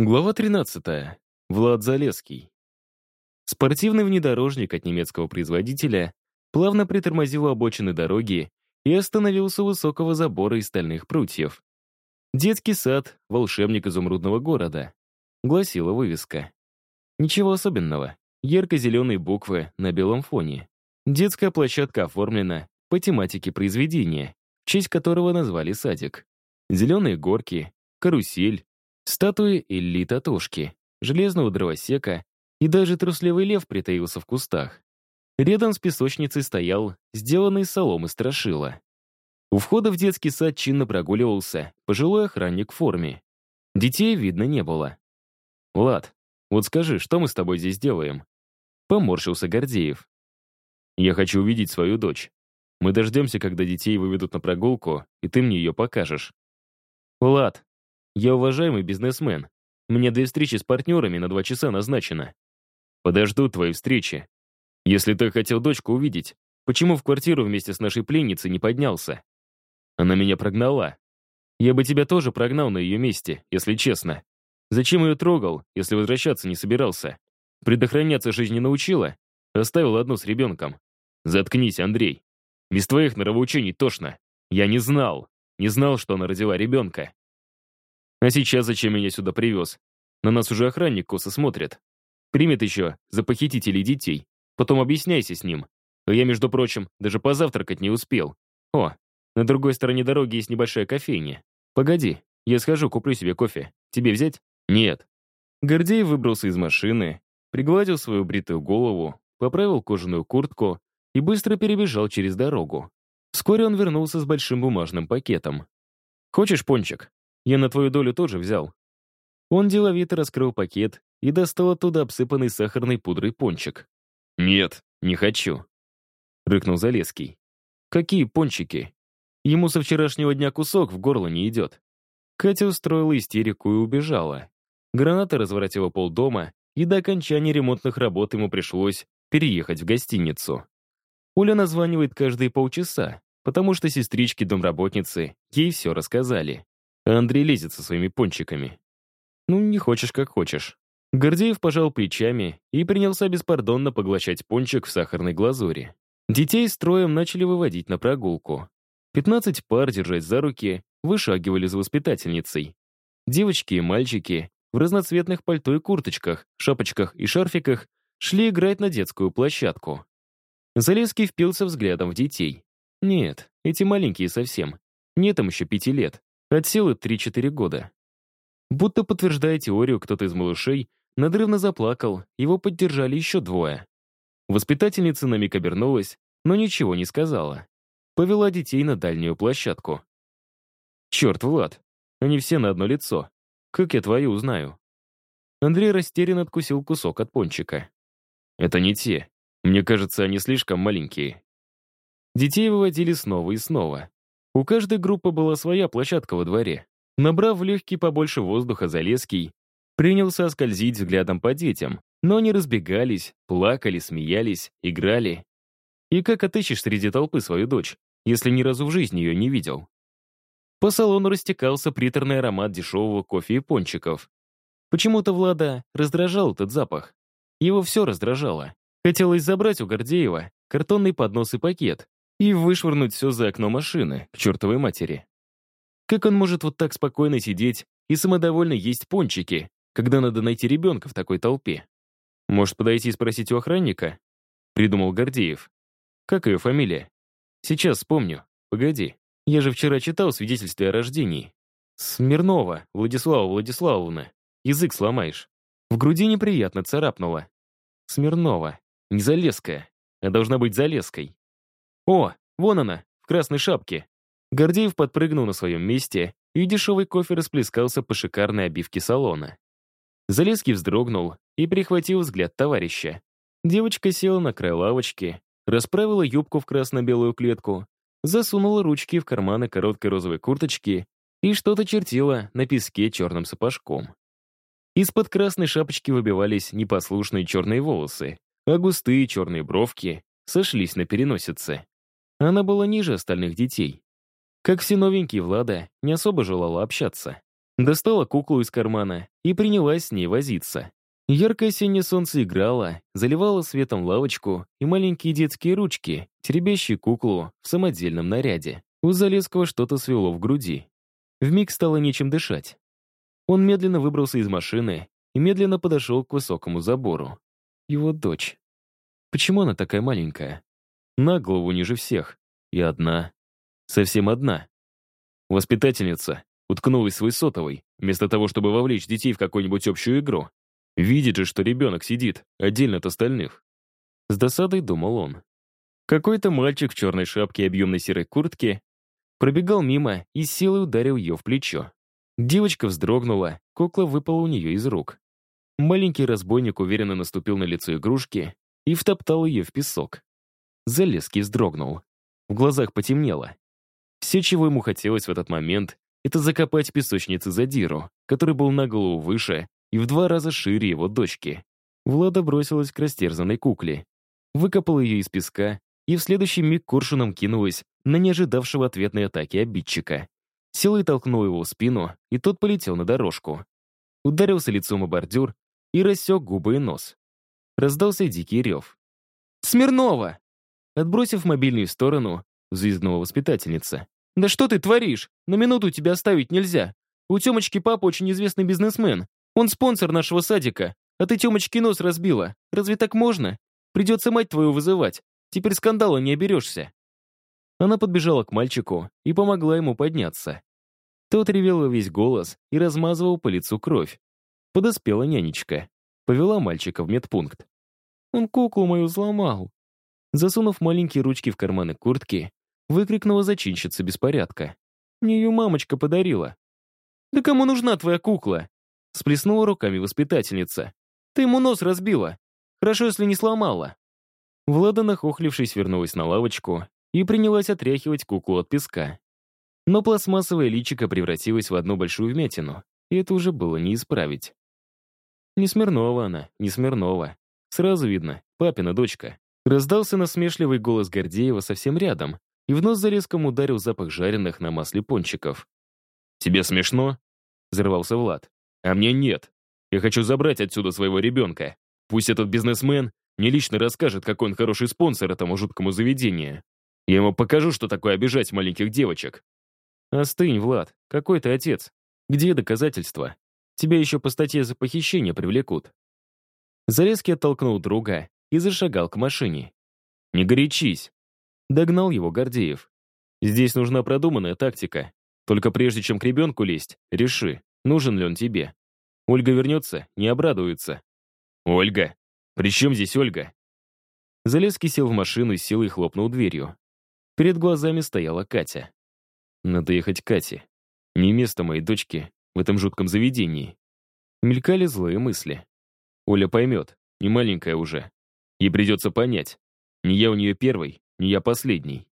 Глава 13. Влад Залеский. Спортивный внедорожник от немецкого производителя плавно притормозил обочины дороги и остановился у высокого забора из стальных прутьев. «Детский сад, волшебник изумрудного города», — гласила вывеска. Ничего особенного. Ярко-зеленые буквы на белом фоне. Детская площадка оформлена по тематике произведения, в честь которого назвали садик. Зеленые горки, карусель, Статуи Ильи Татушки, железного дровосека и даже трусливый лев притаился в кустах. Рядом с песочницей стоял сделанный из соломы страшила. У входа в детский сад чинно прогуливался пожилой охранник в форме. Детей видно не было. «Влад, вот скажи, что мы с тобой здесь делаем?» Поморщился Гордеев. «Я хочу увидеть свою дочь. Мы дождемся, когда детей выведут на прогулку, и ты мне ее покажешь». «Влад, я уважаемый бизнесмен. Мне две встречи с партнерами на два часа назначено. Подожду твоей встречи. Если ты хотел дочку увидеть, почему в квартиру вместе с нашей пленницей не поднялся? Она меня прогнала. Я бы тебя тоже прогнал на ее месте, если честно. Зачем ее трогал, если возвращаться не собирался? Предохраняться жизнь не научила? Оставил одну с ребенком. Заткнись, Андрей. Без твоих норовоучений тошно. Я не знал. Не знал, что она родила ребенка. А сейчас зачем меня сюда привез? На нас уже охранник косо смотрит. Примет еще за похитителей детей. Потом объясняйся с ним. А я, между прочим, даже позавтракать не успел. О, на другой стороне дороги есть небольшая кофейня. Погоди, я схожу, куплю себе кофе. Тебе взять? Нет. Гордей выбрался из машины, пригладил свою бритую голову, поправил кожаную куртку и быстро перебежал через дорогу. Вскоре он вернулся с большим бумажным пакетом. «Хочешь пончик?» Я на твою долю тоже взял». Он деловито раскрыл пакет и достал оттуда обсыпанный сахарной пудрой пончик. «Нет, не хочу», — рыкнул Залеский. «Какие пончики? Ему со вчерашнего дня кусок в горло не идет». Катя устроила истерику и убежала. Граната разворотила полдома, и до окончания ремонтных работ ему пришлось переехать в гостиницу. Оля названивает каждые полчаса, потому что сестрички-домработницы ей все рассказали а Андрей лезет со своими пончиками. Ну, не хочешь, как хочешь. Гордеев пожал плечами и принялся беспардонно поглощать пончик в сахарной глазури. Детей строем начали выводить на прогулку. Пятнадцать пар, держась за руки, вышагивали за воспитательницей. Девочки и мальчики в разноцветных пальто и курточках, шапочках и шарфиках шли играть на детскую площадку. Залезский впился взглядом в детей. Нет, эти маленькие совсем. Нет им еще пяти лет. От силы 3-4 года. Будто подтверждая теорию, кто-то из малышей надрывно заплакал, его поддержали еще двое. Воспитательница на миг обернулась, но ничего не сказала. Повела детей на дальнюю площадку. «Черт, Влад, они все на одно лицо. Как я твою узнаю?» Андрей растерянно откусил кусок от пончика. «Это не те. Мне кажется, они слишком маленькие». Детей выводили снова и снова. У каждой группы была своя площадка во дворе. Набрав в легкий побольше воздуха Залеский, принялся скользить взглядом по детям, но они разбегались, плакали, смеялись, играли. И как отыщешь среди толпы свою дочь, если ни разу в жизни ее не видел? По салону растекался приторный аромат дешевого кофе и пончиков. Почему-то Влада раздражал этот запах. Его все раздражало. Хотелось забрать у Гордеева картонный поднос и пакет, и вышвырнуть все за окно машины, к чертовой матери. Как он может вот так спокойно сидеть и самодовольно есть пончики, когда надо найти ребенка в такой толпе? Может, подойти и спросить у охранника? Придумал Гордеев. Как ее фамилия? Сейчас вспомню. Погоди. Я же вчера читал свидетельстве о рождении. Смирнова, Владислава Владиславовна. Язык сломаешь. В груди неприятно царапнуло. Смирнова. Не Залеская, а должна быть Залеской. «О, вон она, в красной шапке!» Гордеев подпрыгнул на своем месте, и дешевый кофе расплескался по шикарной обивке салона. Залезский вздрогнул и прихватил взгляд товарища. Девочка села на край лавочки, расправила юбку в красно-белую клетку, засунула ручки в карманы короткой розовой курточки и что-то чертила на песке черным сапожком. Из-под красной шапочки выбивались непослушные черные волосы, а густые черные бровки сошлись на переносице. Она была ниже остальных детей. Как все новенькие, Влада не особо желала общаться. Достала куклу из кармана и принялась с ней возиться. Яркое осеннее солнце играло, заливало светом лавочку и маленькие детские ручки, теребящие куклу в самодельном наряде. У Залеского что-то свело в груди. Вмиг стало нечем дышать. Он медленно выбрался из машины и медленно подошел к высокому забору. Его дочь. Почему она такая маленькая? На голову ниже всех. И одна. Совсем одна. Воспитательница уткнулась свой сотовой, вместо того, чтобы вовлечь детей в какую-нибудь общую игру. Видит же, что ребенок сидит, отдельно от остальных. С досадой думал он. Какой-то мальчик в черной шапке и объемной серой куртке пробегал мимо и силой ударил ее в плечо. Девочка вздрогнула, кукла выпала у нее из рук. Маленький разбойник уверенно наступил на лицо игрушки и втоптал ее в песок. Залезки вздрогнул. В глазах потемнело. Все, чего ему хотелось в этот момент, это закопать в песочнице задиру, который был на голову выше и в два раза шире его дочки. Влада бросилась к растерзанной кукле, выкопала ее из песка и в следующий миг куршуном кинулась на неожидавшего ответной атаки обидчика. Силой толкнул его в спину, и тот полетел на дорожку. Ударился лицом о бордюр и рассек губы и нос. Раздался дикий рев. «Смирнова!» Отбросив мобильный в сторону, взвизгнула воспитательница. «Да что ты творишь? На минуту тебя оставить нельзя. У Тёмочки папа очень известный бизнесмен. Он спонсор нашего садика, а ты Тёмочки нос разбила. Разве так можно? Придется мать твою вызывать. Теперь скандала не оберешься». Она подбежала к мальчику и помогла ему подняться. Тот ревел во весь голос и размазывал по лицу кровь. Подоспела нянечка. Повела мальчика в медпункт. «Он куклу мою сломал». Засунув маленькие ручки в карманы куртки, выкрикнула зачинщица беспорядка. «Мне ее мамочка подарила». «Да кому нужна твоя кукла?» Сплеснула руками воспитательница. «Ты ему нос разбила. Хорошо, если не сломала». Влада, нахохлившись, вернулась на лавочку и принялась отряхивать куклу от песка. Но пластмассовое личико превратилось в одну большую вмятину, и это уже было не исправить. Не Смирнова она, не Смирнова. Сразу видно, папина дочка. Раздался насмешливый голос Гордеева совсем рядом, и в нос зарезком ударил запах жареных на масле пончиков. «Тебе смешно?» — взорвался Влад. «А мне нет. Я хочу забрать отсюда своего ребенка. Пусть этот бизнесмен не лично расскажет, какой он хороший спонсор этому жуткому заведению. Я ему покажу, что такое обижать маленьких девочек». «Остынь, Влад. Какой ты отец? Где доказательства? Тебя еще по статье за похищение привлекут». Залезки оттолкнул друга и зашагал к машине. «Не горячись. Догнал его Гордеев. «Здесь нужна продуманная тактика. Только прежде чем к ребенку лезть, реши, нужен ли он тебе. Ольга вернется, не обрадуется». «Ольга? При чем здесь Ольга?» Залезский сел в машину и силой хлопнул дверью. Перед глазами стояла Катя. «Надо ехать к Кате. Не место моей дочки в этом жутком заведении». Мелькали злые мысли. Оля поймет, не маленькая уже. Ей придется понять. Не я у нее первый, не я последний.